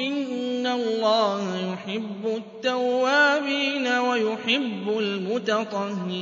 إِنَّ اللَّهَ يُحِبُّ التَّوَّابِينَ وَيُحِبُّ الْمُتَطَهِّرِينَ.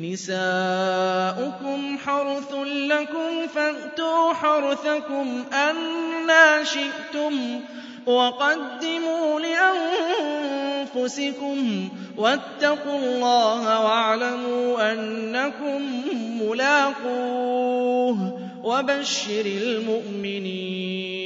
نِسَاؤُكُمْ حَرْثٌ لَّكُمْ فَأْتُوا حَرْثَكُمْ أَنَّىٰ شِئْتُمْ ۖ وَقَدِّمُوا لِأَنفُسِكُمْ ۚ وَاتَّقُوا اللَّهَ وَاعْلَمُوا أَنَّكُم مُّلَاقُوهُ ۗ وَبَشِّرِ الْمُؤْمِنِينَ.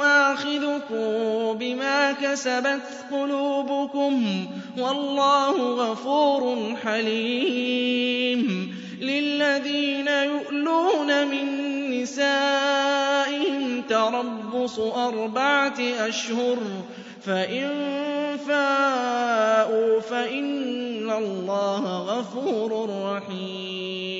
يُؤَاخِذُكُم بِمَا كَسَبَتْ قُلُوبُكُمْ ۗ وَاللَّهُ غَفُورٌ حَلِيمٌ لِّلَّذِينَ يُؤْلُونَ مِن نِّسَائِهِمْ تَرَبُّصُ أَرْبَعَةِ أَشْهُرٍ ۖ فَإِن فَاءُوا فَإِنَّ اللَّهَ غَفُورٌ رَّحِيمٌ